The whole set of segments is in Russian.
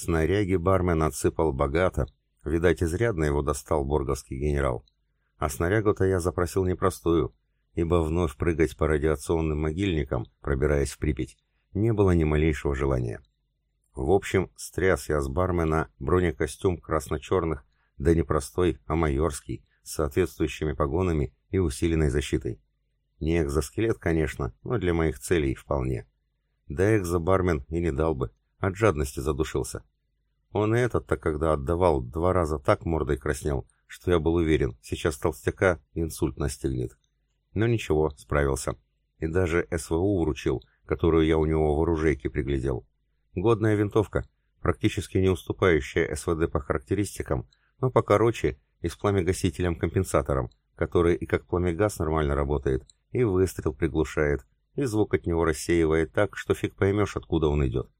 Снаряги бармен отсыпал богато. Видать, изрядно его достал борговский генерал. А снарягу-то я запросил непростую, ибо вновь прыгать по радиационным могильникам, пробираясь в Припять, не было ни малейшего желания. В общем, стряс я с бармена бронекостюм красно-черных, да не простой, а майорский, с соответствующими погонами и усиленной защитой. Не экзоскелет, конечно, но для моих целей вполне. Да экзобармен и не дал бы, от жадности задушился. Он и этот-то, когда отдавал, два раза так мордой краснел, что я был уверен, сейчас толстяка инсульт настигнет. Но ничего, справился. И даже СВУ вручил, которую я у него в оружейке приглядел. Годная винтовка, практически не уступающая СВД по характеристикам, но покороче и с пламегасителем-компенсатором, который и как пламегаз нормально работает, и выстрел приглушает, и звук от него рассеивает так, что фиг поймешь, откуда он идет.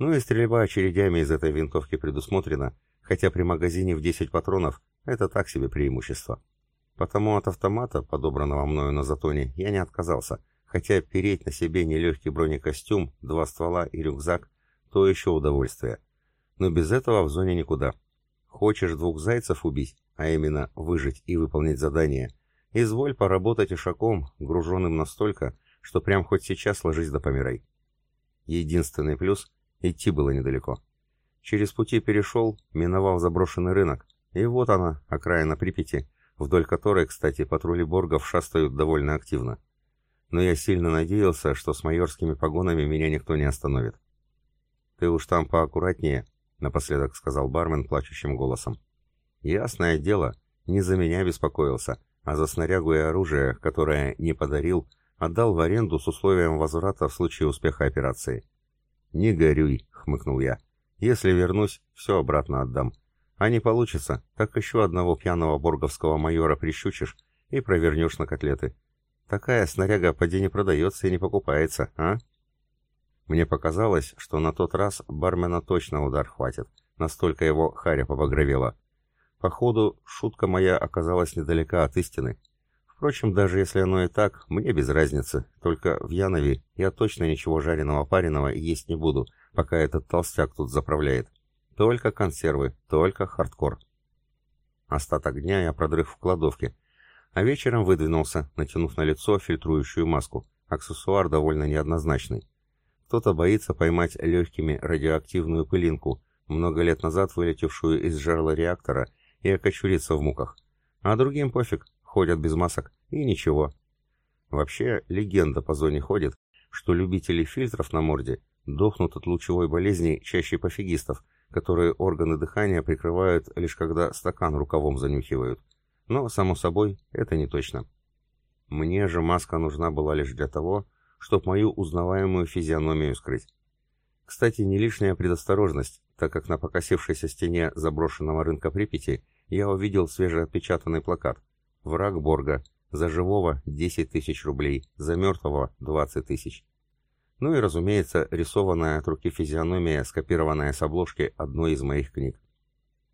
Ну и стрельба очередями из этой винтовки предусмотрена, хотя при магазине в 10 патронов это так себе преимущество. Потому от автомата, подобранного мною на затоне, я не отказался, хотя переть на себе нелегкий бронекостюм, два ствола и рюкзак – то еще удовольствие. Но без этого в зоне никуда. Хочешь двух зайцев убить, а именно выжить и выполнить задание, изволь поработать ишаком, груженным настолько, что прям хоть сейчас ложись да помирай. Единственный плюс – идти было недалеко. Через пути перешел, миновал заброшенный рынок, и вот она, окраина Припяти, вдоль которой, кстати, патрули Боргов шастают довольно активно. Но я сильно надеялся, что с майорскими погонами меня никто не остановит. «Ты уж там поаккуратнее», — напоследок сказал бармен плачущим голосом. «Ясное дело, не за меня беспокоился, а за снарягу и оружие, которое не подарил, отдал в аренду с условием возврата в случае успеха операции». «Не горюй», — хмыкнул я. «Если вернусь, все обратно отдам. А не получится, так еще одного пьяного борговского майора прищучишь и провернешь на котлеты. Такая снаряга поди не продается и не покупается, а? Мне показалось, что на тот раз бармена точно удар хватит, настолько его харя побагровела. Походу, шутка моя оказалась недалека от истины. Впрочем, даже если оно и так, мне без разницы, только в Янове я точно ничего жареного пареного есть не буду, пока этот толстяк тут заправляет. Только консервы, только хардкор. Остаток дня я продрых в кладовке, а вечером выдвинулся, натянув на лицо фильтрующую маску. Аксессуар довольно неоднозначный. Кто-то боится поймать легкими радиоактивную пылинку, много лет назад вылетевшую из жерла реактора, и окочуриться в муках. А другим пофиг, ходят без масок, и ничего. Вообще, легенда по зоне ходит, что любители фильтров на морде дохнут от лучевой болезни чаще пофигистов, которые органы дыхания прикрывают лишь когда стакан рукавом занюхивают. Но, само собой, это не точно. Мне же маска нужна была лишь для того, чтобы мою узнаваемую физиономию скрыть. Кстати, не лишняя предосторожность, так как на покосившейся стене заброшенного рынка Припяти я увидел свежеотпечатанный плакат «Враг Борга. За живого 10 тысяч рублей, за мертвого 20 тысяч». Ну и, разумеется, рисованная от руки физиономия, скопированная с обложки одной из моих книг.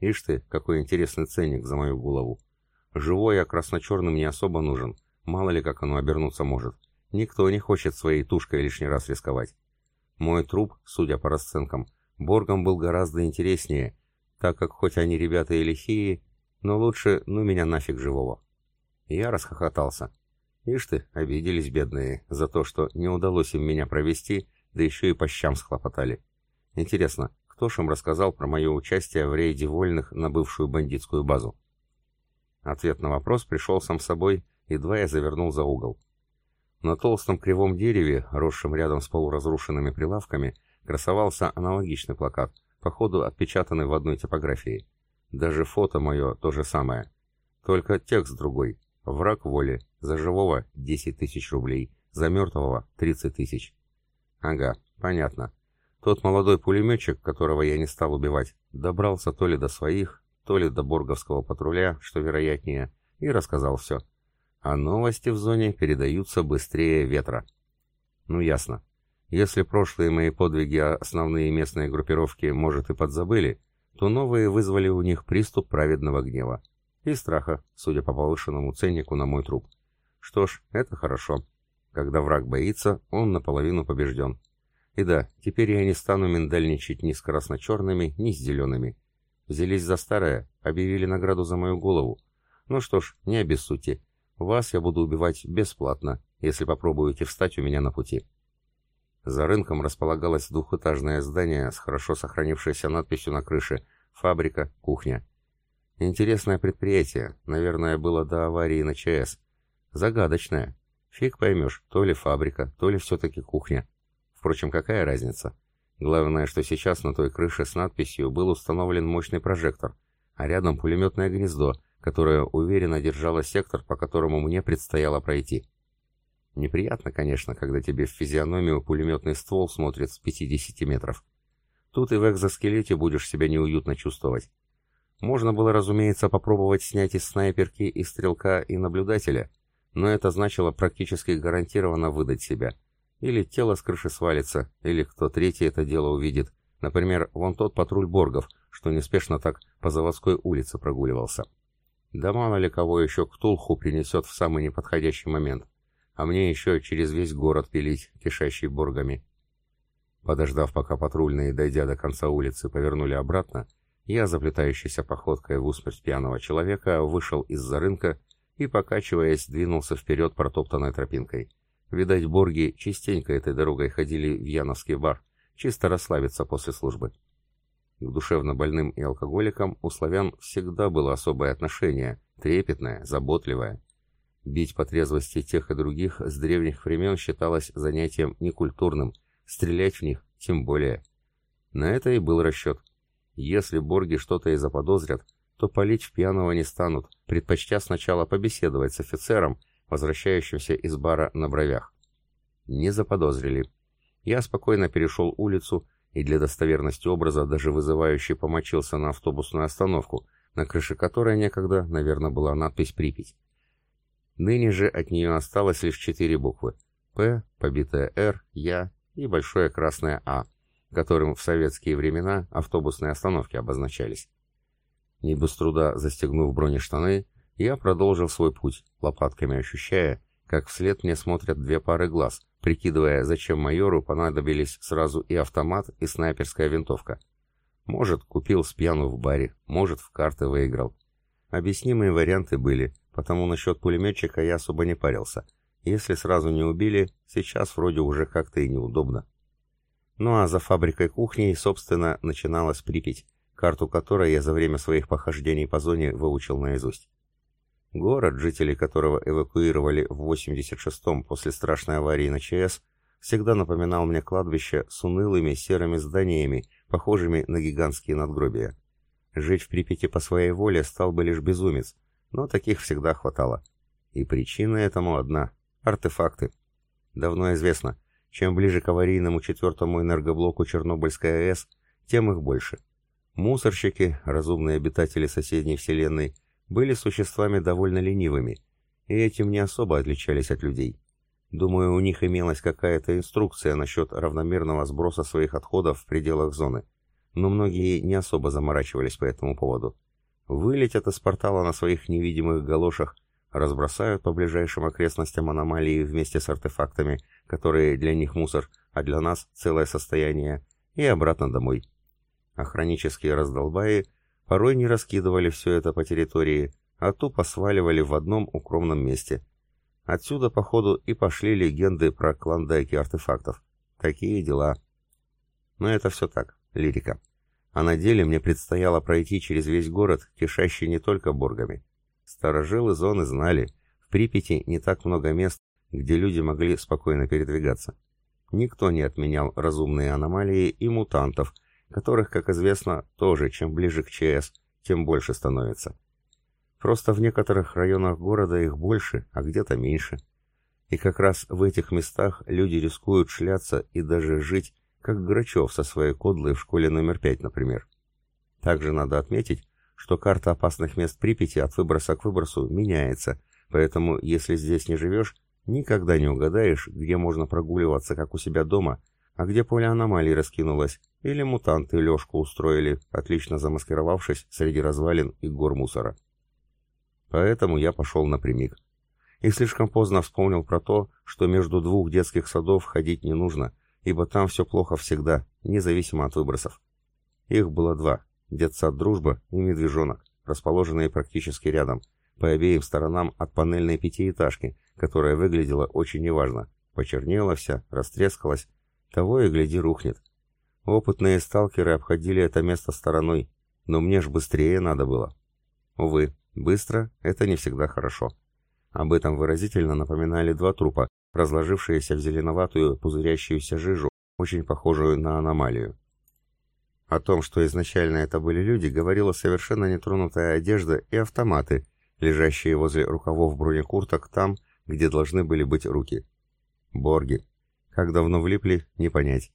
Ишь ты, какой интересный ценник за мою голову. Живой, а красно-черным не особо нужен. Мало ли, как оно обернуться может. Никто не хочет своей тушкой лишний раз рисковать. Мой труп, судя по расценкам, Боргом был гораздо интереснее, так как хоть они ребята и лихие, но лучше ну меня нафиг живого. Я расхохотался. Ишь ты, обиделись бедные за то, что не удалось им меня провести, да еще и по щам схлопотали. Интересно, кто ж им рассказал про мое участие в рейде вольных на бывшую бандитскую базу? Ответ на вопрос пришел сам собой, едва я завернул за угол. На толстом кривом дереве, росшем рядом с полуразрушенными прилавками, красовался аналогичный плакат, походу отпечатанный в одной типографии. Даже фото мое то же самое. Только текст другой. Враг воли. За живого 10 тысяч рублей. За мертвого 30 тысяч. Ага, понятно. Тот молодой пулеметчик, которого я не стал убивать, добрался то ли до своих, то ли до борговского патруля, что вероятнее, и рассказал все. А новости в зоне передаются быстрее ветра. Ну ясно. Если прошлые мои подвиги основные местные группировки, может, и подзабыли, то новые вызвали у них приступ праведного гнева. И страха, судя по повышенному ценнику на мой труп. Что ж, это хорошо. Когда враг боится, он наполовину побежден. И да, теперь я не стану миндальничать ни с красно-черными, ни с зелеными. Взялись за старое, объявили награду за мою голову. Ну что ж, не обессудьте. Вас я буду убивать бесплатно, если попробуете встать у меня на пути. За рынком располагалось двухэтажное здание с хорошо сохранившейся надписью на крыше «Фабрика, кухня». Интересное предприятие, наверное, было до аварии на ЧС. Загадочное. Фиг поймешь, то ли фабрика, то ли все-таки кухня. Впрочем, какая разница? Главное, что сейчас на той крыше с надписью был установлен мощный прожектор, а рядом пулеметное гнездо, которое уверенно держало сектор, по которому мне предстояло пройти. Неприятно, конечно, когда тебе в физиономию пулеметный ствол смотрит с 50 метров. Тут и в экзоскелете будешь себя неуютно чувствовать. Можно было, разумеется, попробовать снять из снайперки и стрелка и наблюдателя, но это значило практически гарантированно выдать себя. Или тело с крыши свалится, или кто третий это дело увидит. Например, вон тот патруль Боргов, что неспешно так по заводской улице прогуливался. Да мало ли кого еще Ктулху принесет в самый неподходящий момент а мне еще через весь город пилить, кишащий боргами. Подождав, пока патрульные, дойдя до конца улицы, повернули обратно, я, заплетающейся походкой в усмерть пьяного человека, вышел из-за рынка и, покачиваясь, двинулся вперед протоптанной тропинкой. Видать, борги частенько этой дорогой ходили в Яновский бар, чисто расслабиться после службы. К душевно больным и алкоголикам у славян всегда было особое отношение, трепетное, заботливое. Бить по трезвости тех и других с древних времен считалось занятием некультурным, стрелять в них тем более. На это и был расчет. Если борги что-то и заподозрят, то палить в пьяного не станут, предпочтя сначала побеседовать с офицером, возвращающимся из бара на бровях. Не заподозрили. Я спокойно перешел улицу и для достоверности образа даже вызывающе помочился на автобусную остановку, на крыше которой некогда, наверное, была надпись «Припять». Ныне же от нее осталось лишь четыре буквы. «П», побитая «Р», «Я» и большое красное «А», которым в советские времена автобусные остановки обозначались. Не без труда застегнув бронештаны, я продолжил свой путь, лопатками ощущая, как вслед мне смотрят две пары глаз, прикидывая, зачем майору понадобились сразу и автомат, и снайперская винтовка. Может, купил с пьяну в баре, может, в карты выиграл. Объяснимые варианты были – потому насчет пулеметчика я особо не парился. Если сразу не убили, сейчас вроде уже как-то и неудобно. Ну а за фабрикой кухней, собственно, начиналась Припять, карту которой я за время своих похождений по зоне выучил наизусть. Город, жители которого эвакуировали в 86-м после страшной аварии на ЧС, всегда напоминал мне кладбище с унылыми серыми зданиями, похожими на гигантские надгробия. Жить в Припяти по своей воле стал бы лишь безумец, но таких всегда хватало. И причина этому одна – артефакты. Давно известно, чем ближе к аварийному четвертому энергоблоку Чернобыльской АЭС, тем их больше. Мусорщики, разумные обитатели соседней вселенной, были существами довольно ленивыми, и этим не особо отличались от людей. Думаю, у них имелась какая-то инструкция насчет равномерного сброса своих отходов в пределах зоны, но многие не особо заморачивались по этому поводу вылетят из портала на своих невидимых галошах, разбросают по ближайшим окрестностям аномалии вместе с артефактами, которые для них мусор, а для нас целое состояние, и обратно домой. А хронические раздолбаи порой не раскидывали все это по территории, а тупо сваливали в одном укромном месте. Отсюда, походу, и пошли легенды про клондайки артефактов. Такие дела. Но это все так, лирика а на деле мне предстояло пройти через весь город, кишащий не только боргами. Старожилы зоны знали, в Припяти не так много мест, где люди могли спокойно передвигаться. Никто не отменял разумные аномалии и мутантов, которых, как известно, тоже чем ближе к ЧС, тем больше становится. Просто в некоторых районах города их больше, а где-то меньше. И как раз в этих местах люди рискуют шляться и даже жить как Грачев со своей кодлой в школе номер пять, например. Также надо отметить, что карта опасных мест Припяти от выброса к выбросу меняется, поэтому если здесь не живешь, никогда не угадаешь, где можно прогуливаться, как у себя дома, а где поле аномалий раскинулось, или мутанты лёжку устроили, отлично замаскировавшись среди развалин и гор мусора. Поэтому я пошел напрямик. И слишком поздно вспомнил про то, что между двух детских садов ходить не нужно, ибо там все плохо всегда, независимо от выбросов. Их было два – детсад «Дружба» и «Медвежонок», расположенные практически рядом, по обеим сторонам от панельной пятиэтажки, которая выглядела очень неважно, почернела вся, растрескалась, того и гляди рухнет. Опытные сталкеры обходили это место стороной, но мне ж быстрее надо было. Увы, быстро — это не всегда хорошо. Об этом выразительно напоминали два трупа, разложившиеся в зеленоватую пузырящуюся жижу, очень похожую на аномалию. О том, что изначально это были люди, говорила совершенно нетронутая одежда и автоматы, лежащие возле рукавов бронекурток там, где должны были быть руки. Борги. Как давно влипли, не понять.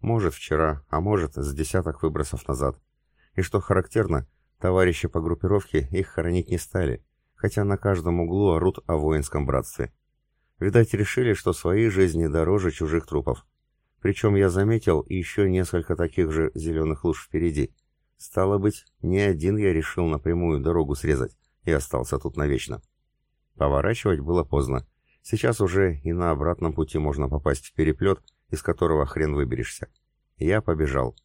Может, вчера, а может, с десяток выбросов назад. И что характерно, товарищи по группировке их хоронить не стали, хотя на каждом углу орут о воинском братстве. Видать, решили, что свои жизни дороже чужих трупов. Причем я заметил еще несколько таких же зеленых луж впереди. Стало быть, не один я решил напрямую дорогу срезать и остался тут навечно. Поворачивать было поздно. Сейчас уже и на обратном пути можно попасть в переплет, из которого хрен выберешься. Я побежал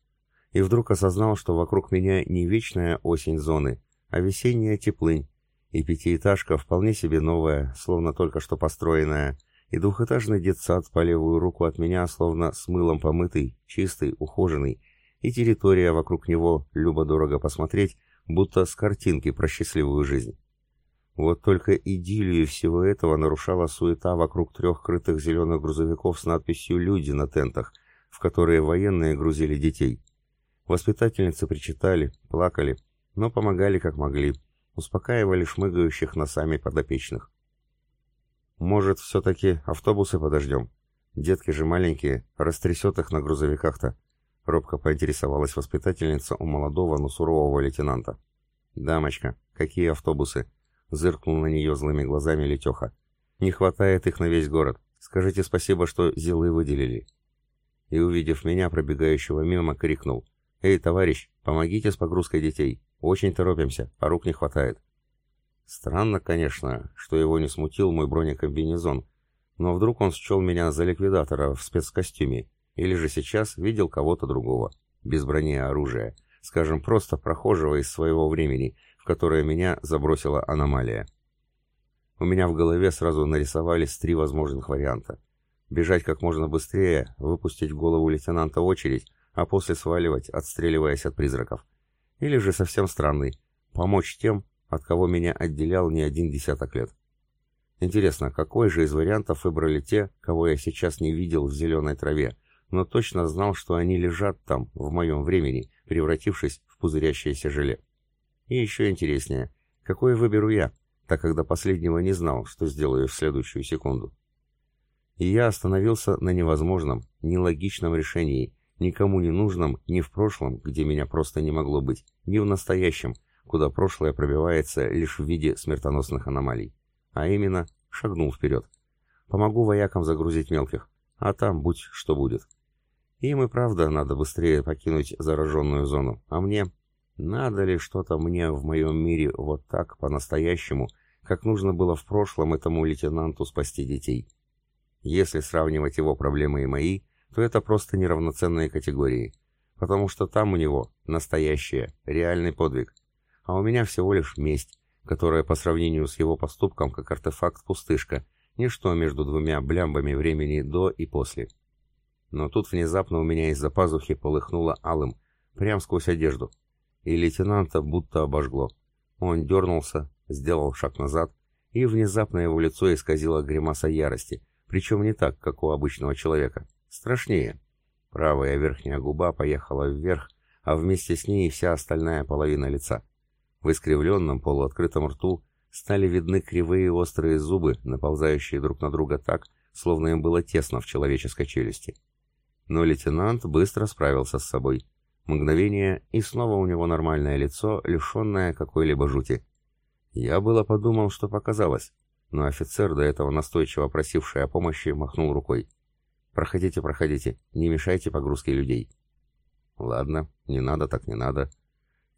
и вдруг осознал, что вокруг меня не вечная осень зоны, а весенняя теплынь, и пятиэтажка вполне себе новая, словно только что построенная, и двухэтажный детсад по левую руку от меня, словно с мылом помытый, чистый, ухоженный, и территория вокруг него, любо-дорого посмотреть, будто с картинки про счастливую жизнь. Вот только идиллию всего этого нарушала суета вокруг трех крытых зеленых грузовиков с надписью «Люди» на тентах, в которые военные грузили детей. Воспитательницы причитали, плакали, но помогали как могли, успокаивали шмыгающих носами подопечных. «Может, все-таки автобусы подождем? Детки же маленькие, растрясет их на грузовиках-то», — робко поинтересовалась воспитательница у молодого, но сурового лейтенанта. «Дамочка, какие автобусы?» — зыркнул на нее злыми глазами Летеха. «Не хватает их на весь город. Скажите спасибо, что зилы выделили». И, увидев меня, пробегающего мимо, крикнул. «Эй, товарищ, помогите с погрузкой детей. Очень торопимся, а рук не хватает». Странно, конечно, что его не смутил мой бронекомбинезон, но вдруг он счел меня за ликвидатора в спецкостюме, или же сейчас видел кого-то другого, без брони и оружия, скажем, просто прохожего из своего времени, в которое меня забросила аномалия. У меня в голове сразу нарисовались три возможных варианта. Бежать как можно быстрее, выпустить в голову лейтенанта очередь, а после сваливать, отстреливаясь от призраков. Или же совсем странный, помочь тем, от кого меня отделял не один десяток лет. Интересно, какой же из вариантов выбрали те, кого я сейчас не видел в зеленой траве, но точно знал, что они лежат там, в моем времени, превратившись в пузырящееся желе. И еще интереснее, какое выберу я, так как до последнего не знал, что сделаю в следующую секунду. И я остановился на невозможном, нелогичном решении, Никому не нужном ни в прошлом, где меня просто не могло быть, ни в настоящем, куда прошлое пробивается лишь в виде смертоносных аномалий. А именно, шагнул вперед. Помогу воякам загрузить мелких, а там будь что будет. Им и правда надо быстрее покинуть зараженную зону, а мне... Надо ли что-то мне в моем мире вот так, по-настоящему, как нужно было в прошлом этому лейтенанту спасти детей? Если сравнивать его проблемы и мои, то это просто неравноценные категории, потому что там у него настоящее, реальный подвиг, а у меня всего лишь месть, которая по сравнению с его поступком как артефакт-пустышка, ничто между двумя блямбами времени до и после. Но тут внезапно у меня из-за пазухи полыхнуло алым, прям сквозь одежду, и лейтенанта будто обожгло. Он дернулся, сделал шаг назад, и внезапно его лицо исказило гримаса ярости, причем не так, как у обычного человека. Страшнее. Правая верхняя губа поехала вверх, а вместе с ней вся остальная половина лица. В искривленном полуоткрытом рту стали видны кривые острые зубы, наползающие друг на друга так, словно им было тесно в человеческой челюсти. Но лейтенант быстро справился с собой. Мгновение, и снова у него нормальное лицо, лишенное какой-либо жути. Я было подумал, что показалось, но офицер, до этого настойчиво просивший о помощи, махнул рукой. Проходите, проходите, не мешайте погрузке людей. Ладно, не надо так не надо.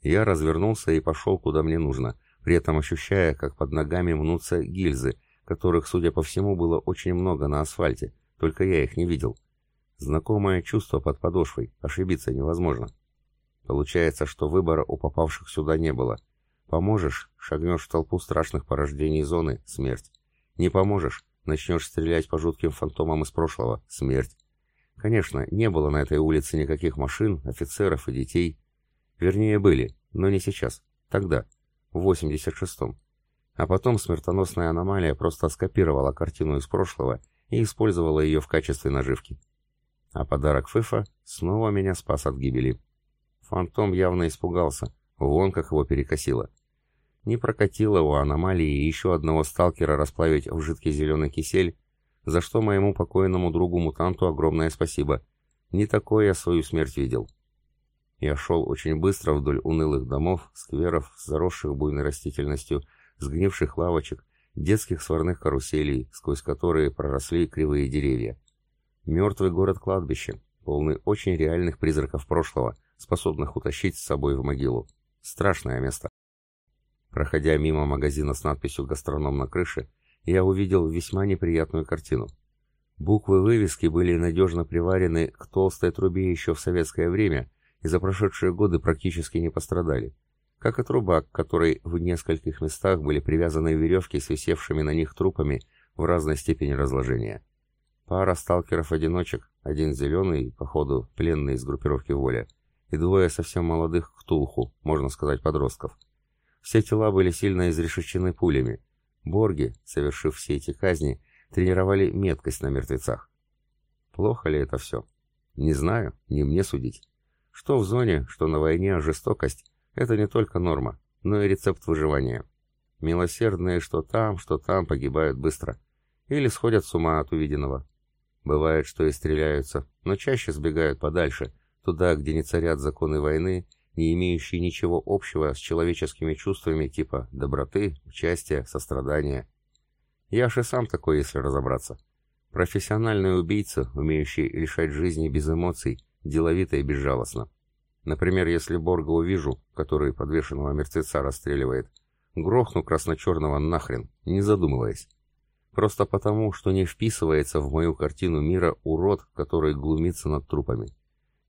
Я развернулся и пошел куда мне нужно, при этом ощущая, как под ногами мнутся гильзы, которых, судя по всему, было очень много на асфальте, только я их не видел. Знакомое чувство под подошвой, ошибиться невозможно. Получается, что выбора у попавших сюда не было. Поможешь, шагнешь в толпу страшных порождений зоны — смерть. Не поможешь, начнешь стрелять по жутким фантомам из прошлого — смерть. Конечно, не было на этой улице никаких машин, офицеров и детей. Вернее, были, но не сейчас. Тогда, в 86-м. А потом смертоносная аномалия просто скопировала картину из прошлого и использовала ее в качестве наживки. А подарок Фыфа снова меня спас от гибели. Фантом явно испугался, вон как его перекосило. Не прокатило у аномалии еще одного сталкера расплавить в жидкий зеленый кисель, за что моему покойному другу-мутанту огромное спасибо. Не такое я свою смерть видел. Я шел очень быстро вдоль унылых домов, скверов, заросших буйной растительностью, сгнивших лавочек, детских сварных каруселей, сквозь которые проросли кривые деревья. Мертвый город-кладбище, полный очень реальных призраков прошлого, способных утащить с собой в могилу. Страшное место. Проходя мимо магазина с надписью «Гастроном» на крыше, я увидел весьма неприятную картину. Буквы вывески были надежно приварены к толстой трубе еще в советское время и за прошедшие годы практически не пострадали, как и труба, к которой в нескольких местах были привязаны веревки с висевшими на них трупами в разной степени разложения. Пара сталкеров-одиночек, один зеленый, походу, пленный из группировки «Воля», и двое совсем молодых ктулху, можно сказать, подростков. Все тела были сильно изрешечены пулями. Борги, совершив все эти казни, тренировали меткость на мертвецах. Плохо ли это все? Не знаю, не мне судить. Что в зоне, что на войне жестокость – это не только норма, но и рецепт выживания. Милосердные что там, что там погибают быстро. Или сходят с ума от увиденного. Бывает, что и стреляются, но чаще сбегают подальше, туда, где не царят законы войны, не имеющие ничего общего с человеческими чувствами типа доброты, участия, сострадания. Я же сам такой, если разобраться. Профессиональный убийца, умеющий лишать жизни без эмоций, деловито и безжалостно. Например, если Борга увижу, который подвешенного мертвеца расстреливает, грохну красно-черного нахрен, не задумываясь. Просто потому, что не вписывается в мою картину мира урод, который глумится над трупами.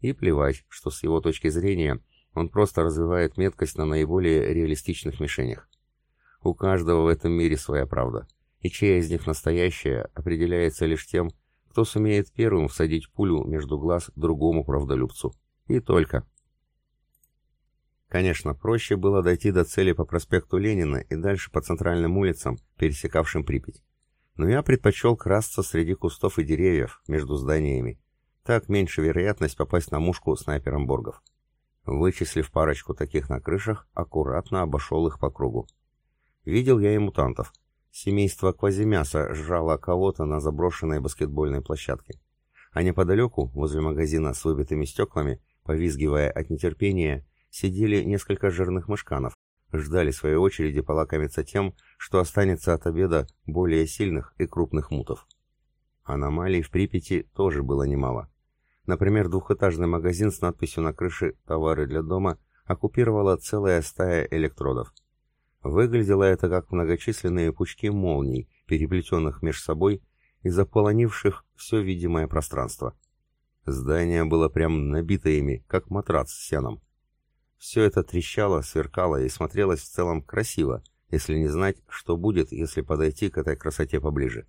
И плевать, что с его точки зрения он просто развивает меткость на наиболее реалистичных мишенях. У каждого в этом мире своя правда, и чья из них настоящая определяется лишь тем, кто сумеет первым всадить пулю между глаз другому правдолюбцу. И только. Конечно, проще было дойти до цели по проспекту Ленина и дальше по центральным улицам, пересекавшим Припять но я предпочел красться среди кустов и деревьев между зданиями. Так меньше вероятность попасть на мушку снайпером Боргов. Вычислив парочку таких на крышах, аккуратно обошел их по кругу. Видел я и мутантов. Семейство квазимяса жрало кого-то на заброшенной баскетбольной площадке. А неподалеку, возле магазина с выбитыми стеклами, повизгивая от нетерпения, сидели несколько жирных мышканов, ждали своей очереди полакомиться тем, что останется от обеда более сильных и крупных мутов. Аномалий в Припяти тоже было немало. Например, двухэтажный магазин с надписью на крыше «Товары для дома» оккупировала целая стая электродов. Выглядело это как многочисленные пучки молний, переплетенных между собой и заполонивших все видимое пространство. Здание было прям набито ими, как матрац с сеном. Все это трещало, сверкало и смотрелось в целом красиво, если не знать, что будет, если подойти к этой красоте поближе.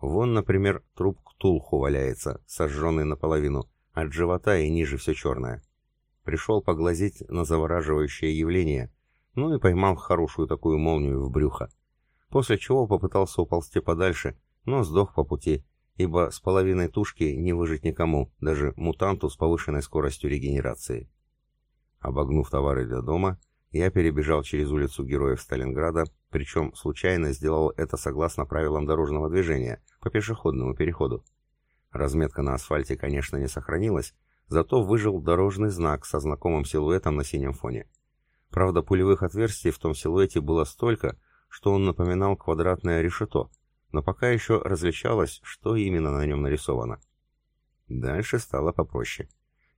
Вон, например, труп Ктулху валяется, сожженный наполовину, от живота и ниже все черное. Пришел поглазеть на завораживающее явление, ну и поймал хорошую такую молнию в брюхо. После чего попытался уползти подальше, но сдох по пути, ибо с половиной тушки не выжить никому, даже мутанту с повышенной скоростью регенерации. Обогнув товары для дома, я перебежал через улицу Героев Сталинграда, причем случайно сделал это согласно правилам дорожного движения, по пешеходному переходу. Разметка на асфальте, конечно, не сохранилась, зато выжил дорожный знак со знакомым силуэтом на синем фоне. Правда, пулевых отверстий в том силуэте было столько, что он напоминал квадратное решето, но пока еще различалось, что именно на нем нарисовано. Дальше стало попроще.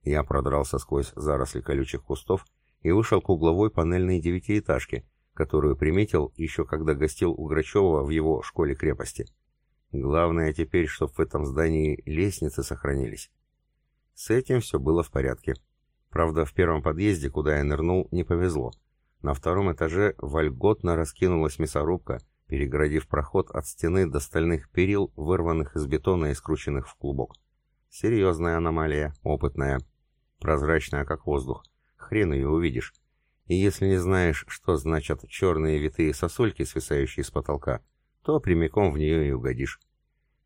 Я продрался сквозь заросли колючих кустов и вышел к угловой панельной девятиэтажке, которую приметил еще когда гостил у Грачева в его школе-крепости. Главное теперь, чтобы в этом здании лестницы сохранились. С этим все было в порядке. Правда, в первом подъезде, куда я нырнул, не повезло. На втором этаже вольготно раскинулась мясорубка, перегородив проход от стены до стальных перил, вырванных из бетона и скрученных в клубок. Серьезная аномалия, опытная. Прозрачная, как воздух. Хрен ее увидишь. И если не знаешь, что значат черные витые сосульки, свисающие с потолка, то прямиком в нее и угодишь.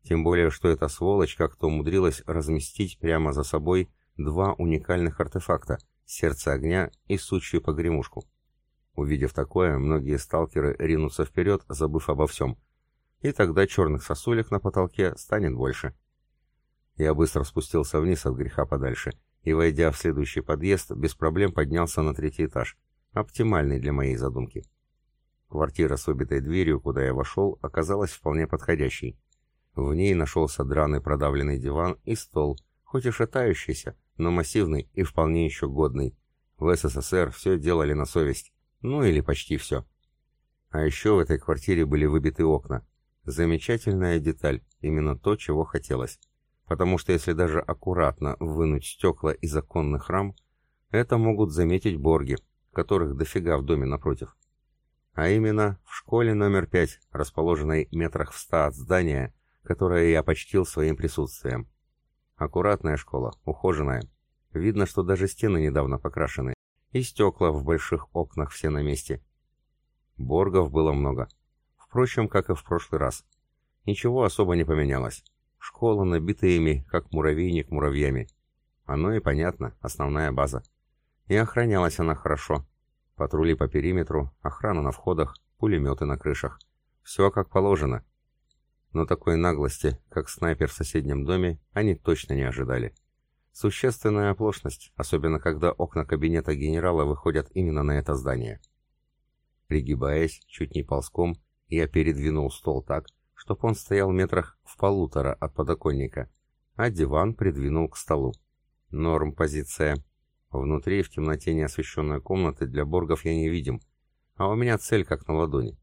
Тем более, что эта сволочь как-то умудрилась разместить прямо за собой два уникальных артефакта — сердце огня и сучью погремушку. Увидев такое, многие сталкеры ринутся вперед, забыв обо всем. И тогда черных сосулек на потолке станет больше. Я быстро спустился вниз от греха подальше и, войдя в следующий подъезд, без проблем поднялся на третий этаж, оптимальный для моей задумки. Квартира с выбитой дверью, куда я вошел, оказалась вполне подходящей. В ней нашелся драный продавленный диван и стол, хоть и шатающийся, но массивный и вполне еще годный. В СССР все делали на совесть. Ну или почти все. А еще в этой квартире были выбиты окна. Замечательная деталь, именно то, чего хотелось. Потому что если даже аккуратно вынуть стекла из оконных рам, это могут заметить борги, которых дофига в доме напротив. А именно в школе номер пять, расположенной метрах в ста от здания, которое я почтил своим присутствием. Аккуратная школа, ухоженная. Видно, что даже стены недавно покрашены. И стекла в больших окнах все на месте. Боргов было много. Впрочем, как и в прошлый раз. Ничего особо не поменялось. Школа набита ими, как муравейник муравьями. Оно и понятно, основная база. И охранялась она хорошо. Патрули по периметру, охрана на входах, пулеметы на крышах. Все как положено но такой наглости, как снайпер в соседнем доме, они точно не ожидали. Существенная оплошность, особенно когда окна кабинета генерала выходят именно на это здание. Пригибаясь, чуть не ползком, я передвинул стол так, чтоб он стоял метрах в полутора от подоконника, а диван придвинул к столу. Норм позиция. Внутри, в темноте неосвещенной комнаты, для боргов я не видим, а у меня цель как на ладони.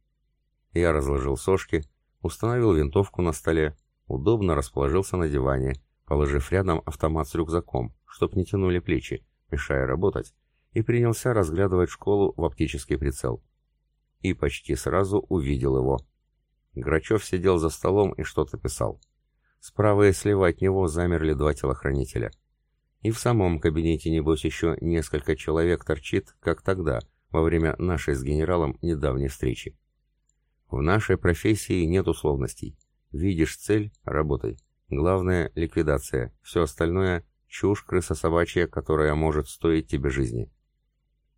Я разложил сошки, Установил винтовку на столе, удобно расположился на диване, положив рядом автомат с рюкзаком, чтоб не тянули плечи, мешая работать, и принялся разглядывать школу в оптический прицел. И почти сразу увидел его. Грачев сидел за столом и что-то писал. Справа и слева от него замерли два телохранителя. И в самом кабинете, небось, еще несколько человек торчит, как тогда, во время нашей с генералом недавней встречи. В нашей профессии нет условностей. Видишь цель – работай. Главное – ликвидация. Все остальное – чушь крыса-собачья, которая может стоить тебе жизни.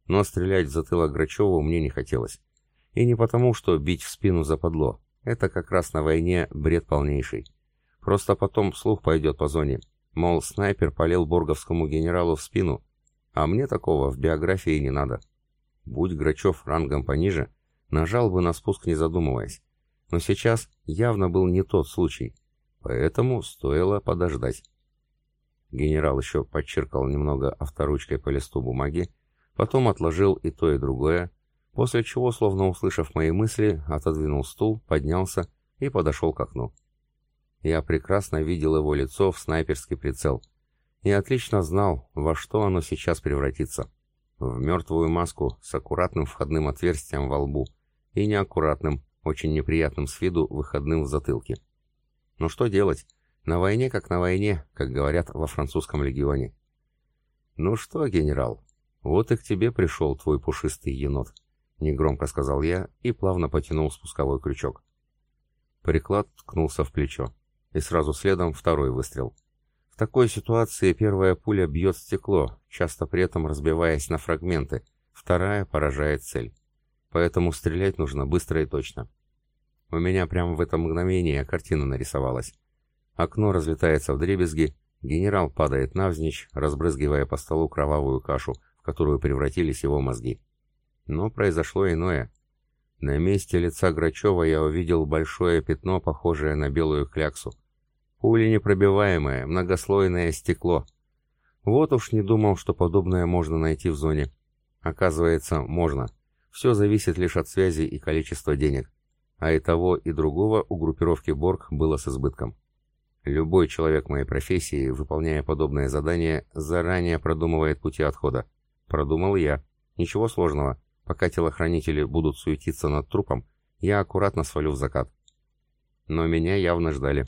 Но стрелять в затылок Грачеву мне не хотелось. И не потому, что бить в спину западло. Это как раз на войне бред полнейший. Просто потом слух пойдет по зоне. Мол, снайпер полил борговскому генералу в спину. А мне такого в биографии не надо. Будь Грачев рангом пониже, нажал бы на спуск не задумываясь. Но сейчас явно был не тот случай, поэтому стоило подождать. Генерал еще подчеркал немного авторучкой по листу бумаги, потом отложил и то, и другое, после чего, словно услышав мои мысли, отодвинул стул, поднялся и подошел к окну. Я прекрасно видел его лицо в снайперский прицел и отлично знал, во что оно сейчас превратится. В мертвую маску с аккуратным входным отверстием во лбу, и неаккуратным, очень неприятным с виду выходным в затылке. Ну что делать? На войне как на войне, как говорят во французском легионе. «Ну что, генерал, вот и к тебе пришел твой пушистый енот», — негромко сказал я и плавно потянул спусковой крючок. Приклад ткнулся в плечо, и сразу следом второй выстрел. В такой ситуации первая пуля бьет стекло, часто при этом разбиваясь на фрагменты, вторая поражает цель поэтому стрелять нужно быстро и точно. У меня прямо в это мгновение картина нарисовалась. Окно разлетается в дребезги, генерал падает навзничь, разбрызгивая по столу кровавую кашу, в которую превратились его мозги. Но произошло иное. На месте лица Грачева я увидел большое пятно, похожее на белую кляксу. Пули непробиваемое, многослойное стекло. Вот уж не думал, что подобное можно найти в зоне. Оказывается, можно. Все зависит лишь от связи и количества денег, а и того, и другого у группировки Борг было с избытком. Любой человек моей профессии, выполняя подобное задание, заранее продумывает пути отхода. Продумал я. Ничего сложного. Пока телохранители будут суетиться над трупом, я аккуратно свалю в закат. Но меня явно ждали.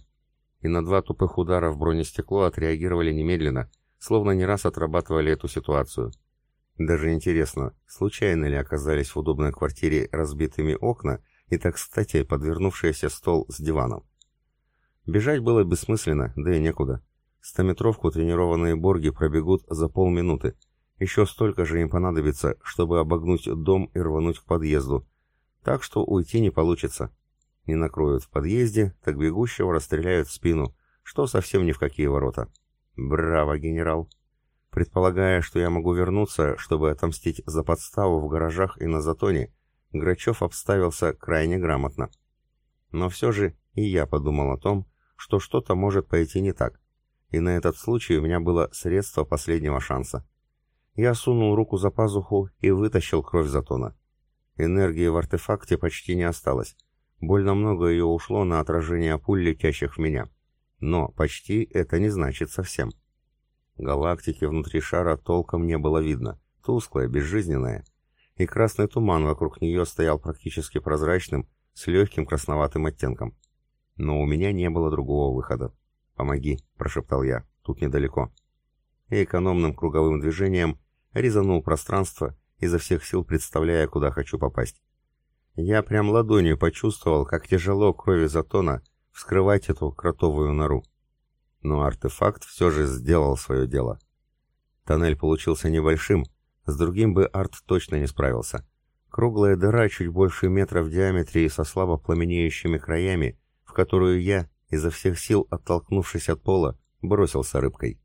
И на два тупых удара в бронестекло отреагировали немедленно, словно не раз отрабатывали эту ситуацию. Даже интересно, случайно ли оказались в удобной квартире разбитыми окна и так кстати подвернувшийся стол с диваном. Бежать было бессмысленно, да и некуда. Стометровку тренированные борги пробегут за полминуты. Еще столько же им понадобится, чтобы обогнуть дом и рвануть к подъезду. Так что уйти не получится. Не накроют в подъезде, так бегущего расстреляют в спину, что совсем ни в какие ворота. Браво, генерал! Предполагая, что я могу вернуться, чтобы отомстить за подставу в гаражах и на Затоне, Грачев обставился крайне грамотно. Но все же и я подумал о том, что что-то может пойти не так, и на этот случай у меня было средство последнего шанса. Я сунул руку за пазуху и вытащил кровь Затона. Энергии в артефакте почти не осталось. Больно много ее ушло на отражение пуль, летящих в меня. Но почти это не значит совсем. Галактики внутри шара толком не было видно, тусклая, безжизненная и красный туман вокруг нее стоял практически прозрачным, с легким красноватым оттенком. Но у меня не было другого выхода. «Помоги», — прошептал я, — «тут недалеко». И экономным круговым движением резанул пространство, изо всех сил представляя, куда хочу попасть. Я прям ладонью почувствовал, как тяжело крови Затона вскрывать эту кротовую нору. Но артефакт все же сделал свое дело. Тоннель получился небольшим, с другим бы Арт точно не справился. Круглая дыра чуть больше метра в диаметре и со слабо пламенеющими краями, в которую я, изо всех сил оттолкнувшись от пола, бросился рыбкой.